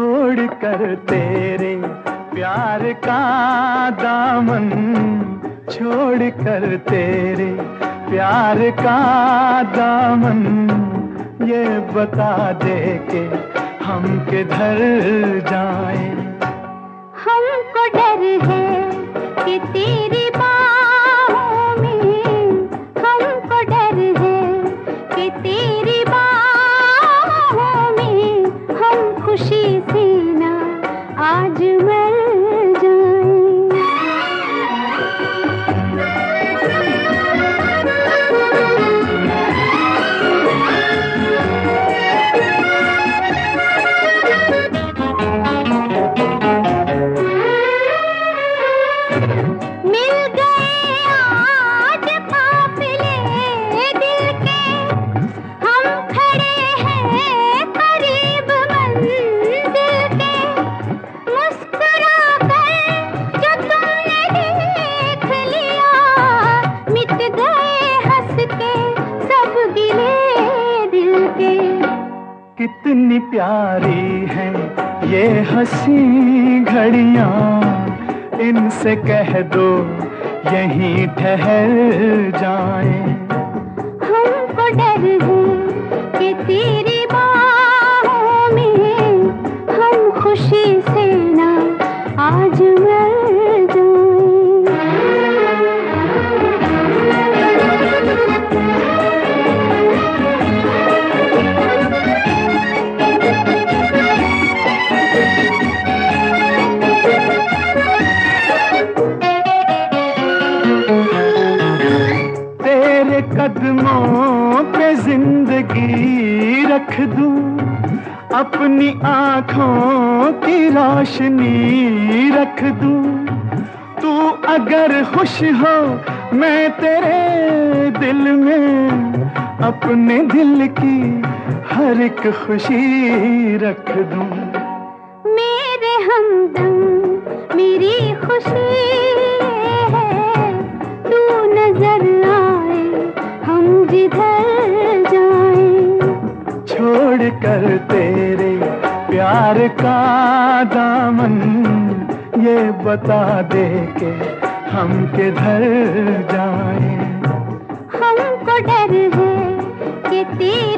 कर तेरे प्यार का दामन, छोड़ कर तेरे प्यार का दामन। ये बता दे के हम किधर जाए? हमको डर है कि तेरी बाहों में, हमको डर है कि तेरी कितनी प्यारी है ये हँसी घड़िया। इनसे कह दो, यहीं ठहर जाए। हमको डर है कि तेरी आज ज़िंदगी रख दूँ अपनी आँखों की रोशनी रख दूँ। तू अगर खुश हो मैं तेरे दिल में अपने दिल की हर एक खुशी रख दूँ। छोड़ कर तेरे प्यार का दामन ये बता दे के हम के किधर जाए? हमको डर है कि तेरी